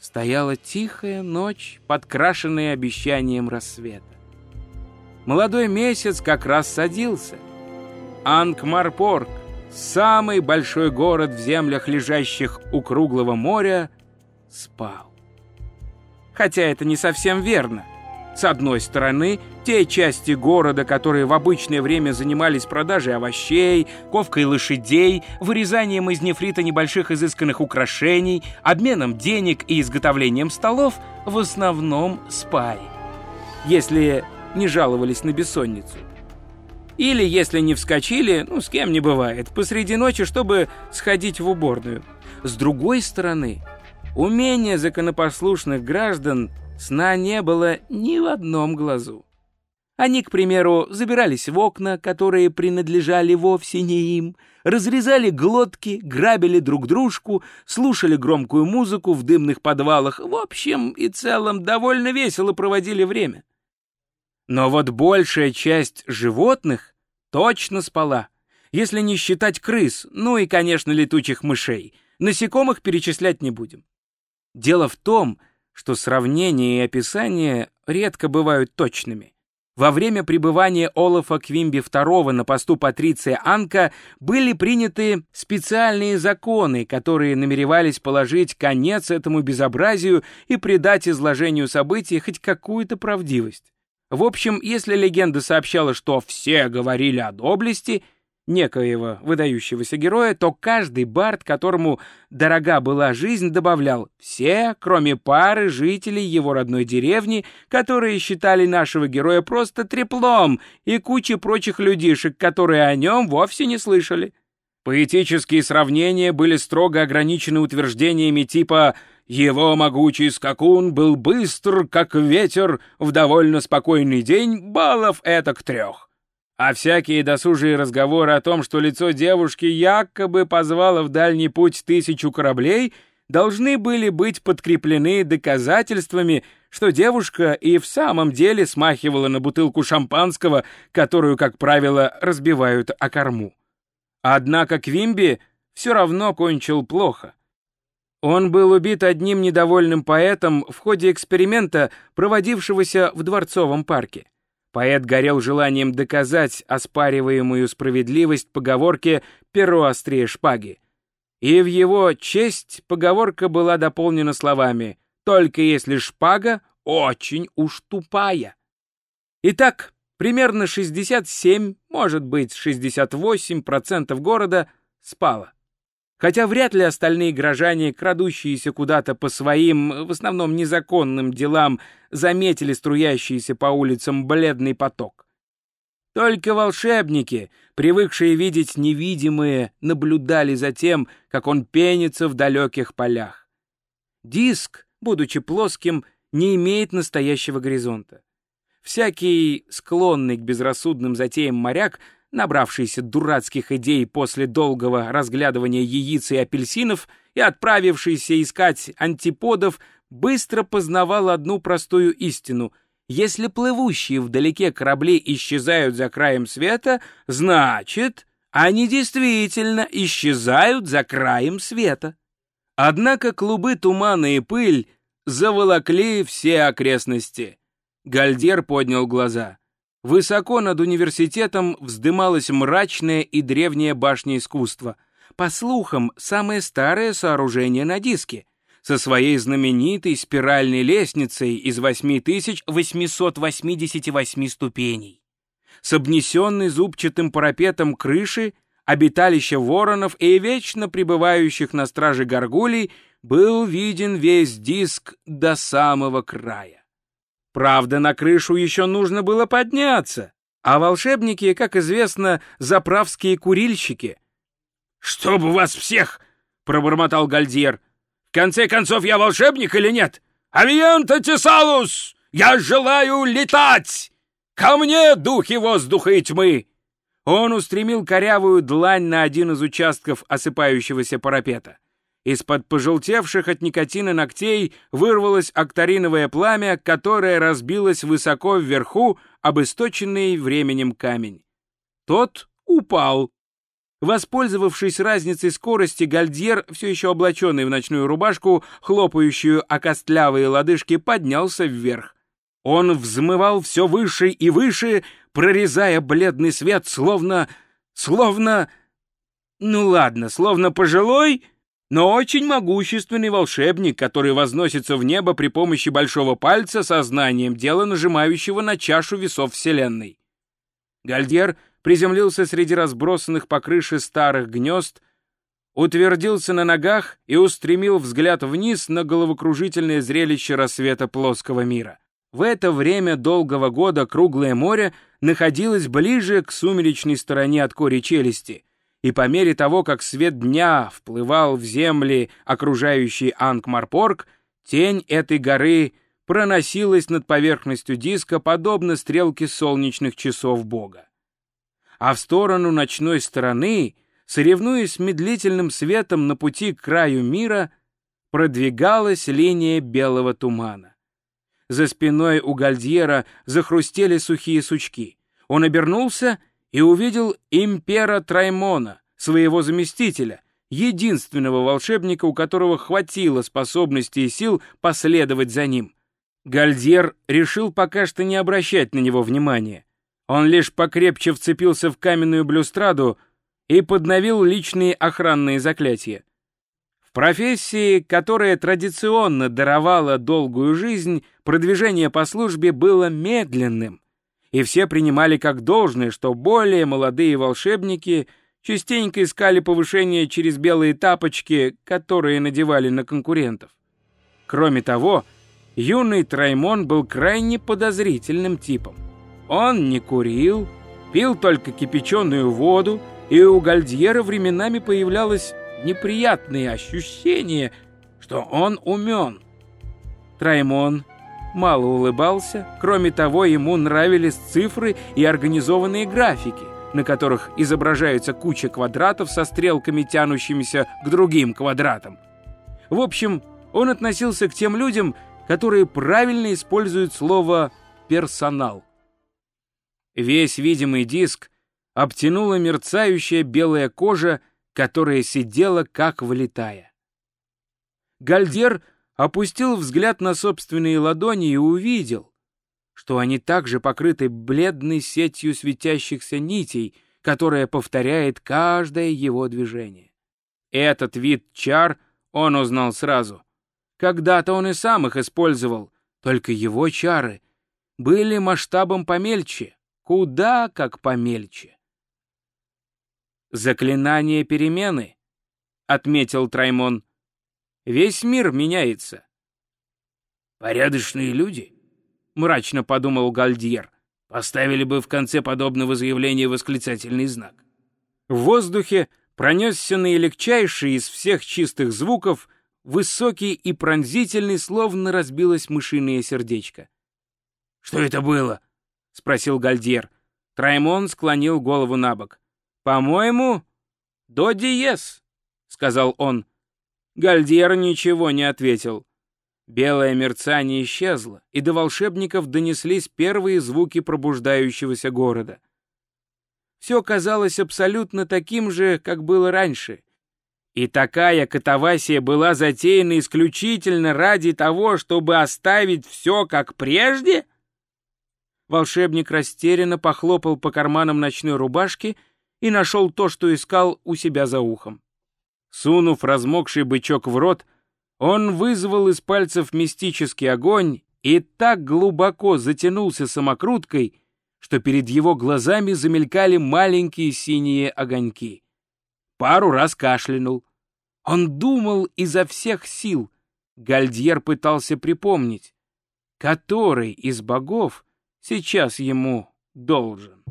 стояла тихая ночь, подкрашенная обещанием рассвета. Молодой месяц как раз садился. Ангмарпорг, самый большой город в землях, лежащих у круглого моря, спал. Хотя это не совсем верно. С одной стороны, те части города, которые в обычное время занимались продажей овощей, ковкой лошадей, вырезанием из нефрита небольших изысканных украшений, обменом денег и изготовлением столов, в основном спали. Если не жаловались на бессонницу. Или, если не вскочили, ну, с кем не бывает, посреди ночи, чтобы сходить в уборную. С другой стороны, умение законопослушных граждан Сна не было ни в одном глазу. Они, к примеру, забирались в окна, которые принадлежали вовсе не им, разрезали глотки, грабили друг дружку, слушали громкую музыку в дымных подвалах, в общем и целом довольно весело проводили время. Но вот большая часть животных точно спала, если не считать крыс, ну и, конечно, летучих мышей. Насекомых перечислять не будем. Дело в том, что сравнения и описания редко бывают точными. Во время пребывания Олафа Квимби II на посту Патриция Анка были приняты специальные законы, которые намеревались положить конец этому безобразию и придать изложению событий хоть какую-то правдивость. В общем, если легенда сообщала, что все говорили о доблести – некоего выдающегося героя, то каждый бард, которому дорога была жизнь, добавлял «все, кроме пары жителей его родной деревни, которые считали нашего героя просто треплом и кучи прочих людишек, которые о нем вовсе не слышали». Поэтические сравнения были строго ограничены утверждениями типа «Его могучий скакун был быстр, как ветер, в довольно спокойный день, баллов этак трех». А всякие досужие разговоры о том, что лицо девушки якобы позвало в дальний путь тысячу кораблей, должны были быть подкреплены доказательствами, что девушка и в самом деле смахивала на бутылку шампанского, которую, как правило, разбивают о корму. Однако Квимби все равно кончил плохо. Он был убит одним недовольным поэтом в ходе эксперимента, проводившегося в Дворцовом парке. Поэт горел желанием доказать оспариваемую справедливость поговорки «перо острее шпаги». И в его честь поговорка была дополнена словами «только если шпага очень уж тупая». Итак, примерно 67, может быть 68% города спало. Хотя вряд ли остальные горожане, крадущиеся куда-то по своим, в основном незаконным делам, заметили струящийся по улицам бледный поток. Только волшебники, привыкшие видеть невидимые, наблюдали за тем, как он пенится в далеких полях. Диск, будучи плоским, не имеет настоящего горизонта. Всякий склонный к безрассудным затеям моряк набравшийся дурацких идей после долгого разглядывания яиц и апельсинов и отправившийся искать антиподов, быстро познавал одну простую истину. Если плывущие вдалеке корабли исчезают за краем света, значит, они действительно исчезают за краем света. Однако клубы тумана и пыль заволокли все окрестности. Гальдер поднял глаза. Высоко над университетом вздымалась мрачная и древняя башня искусства. По слухам, самое старое сооружение на диске, со своей знаменитой спиральной лестницей из 8888 ступеней. С обнесенной зубчатым парапетом крыши, обиталище воронов и вечно пребывающих на страже горгулей был виден весь диск до самого края. Правда, на крышу еще нужно было подняться, а волшебники, как известно, заправские курильщики. «Чтобы вас всех!» — пробормотал Гальдьер. «В конце концов, я волшебник или нет? Авианта Тесалус! Я желаю летать! Ко мне, духи воздуха и тьмы!» Он устремил корявую длань на один из участков осыпающегося парапета. Из-под пожелтевших от никотина ногтей вырвалось акториновое пламя, которое разбилось высоко вверху об источенный временем камень. Тот упал. Воспользовавшись разницей скорости, Гальдьер, все еще облаченный в ночную рубашку, хлопающую о костлявые лодыжки, поднялся вверх. Он взмывал все выше и выше, прорезая бледный свет, словно... словно... Ну ладно, словно пожилой, но очень могущественный волшебник, который возносится в небо при помощи большого пальца сознанием дела, нажимающего на чашу весов Вселенной. Гальдьер приземлился среди разбросанных по крыше старых гнезд, утвердился на ногах и устремил взгляд вниз на головокружительное зрелище рассвета плоского мира. В это время долгого года круглое море находилось ближе к сумеречной стороне от кори челюсти, и по мере того, как свет дня вплывал в земли, окружающие Ангмарпорг, тень этой горы проносилась над поверхностью диска, подобно стрелке солнечных часов Бога а в сторону ночной стороны, соревнуясь с медлительным светом на пути к краю мира, продвигалась линия белого тумана. За спиной у Гальдьера захрустели сухие сучки. Он обернулся и увидел импера Траймона, своего заместителя, единственного волшебника, у которого хватило способностей и сил последовать за ним. Гальдьер решил пока что не обращать на него внимания. Он лишь покрепче вцепился в каменную блюстраду и подновил личные охранные заклятия. В профессии, которая традиционно даровала долгую жизнь, продвижение по службе было медленным, и все принимали как должное, что более молодые волшебники частенько искали повышение через белые тапочки, которые надевали на конкурентов. Кроме того, юный Траймон был крайне подозрительным типом. Он не курил, пил только кипяченую воду, и у Гальдьера временами появлялось неприятное ощущение, что он умен. Траймон мало улыбался, кроме того, ему нравились цифры и организованные графики, на которых изображается куча квадратов со стрелками, тянущимися к другим квадратам. В общем, он относился к тем людям, которые правильно используют слово «персонал». Весь видимый диск обтянула мерцающая белая кожа, которая сидела как влитая. Гальдер опустил взгляд на собственные ладони и увидел, что они также покрыты бледной сетью светящихся нитей, которая повторяет каждое его движение. Этот вид чар он узнал сразу. Когда-то он и сам их использовал, только его чары были масштабом помельче, куда как помельче. «Заклинание перемены», — отметил Траймон. «Весь мир меняется». «Порядочные люди», — мрачно подумал Гальдьер, «поставили бы в конце подобного заявления восклицательный знак». В воздухе пронесся наилегчайший из всех чистых звуков высокий и пронзительный, словно разбилось мышиное сердечко. «Что это было?» — спросил Гальдьер. Траймон склонил голову на бок. «По-моему, до диез», — сказал он. Гальдьер ничего не ответил. Белое мерцание исчезло, и до волшебников донеслись первые звуки пробуждающегося города. Все казалось абсолютно таким же, как было раньше. И такая катавасия была затеяна исключительно ради того, чтобы оставить все как прежде? Волшебник растерянно похлопал по карманам ночной рубашки и нашел то, что искал у себя за ухом. Сунув размокший бычок в рот, он вызвал из пальцев мистический огонь и так глубоко затянулся самокруткой, что перед его глазами замелькали маленькие синие огоньки. Пару раз кашлянул. Он думал изо всех сил. Гальдьер пытался припомнить, который из богов сейчас ему должен.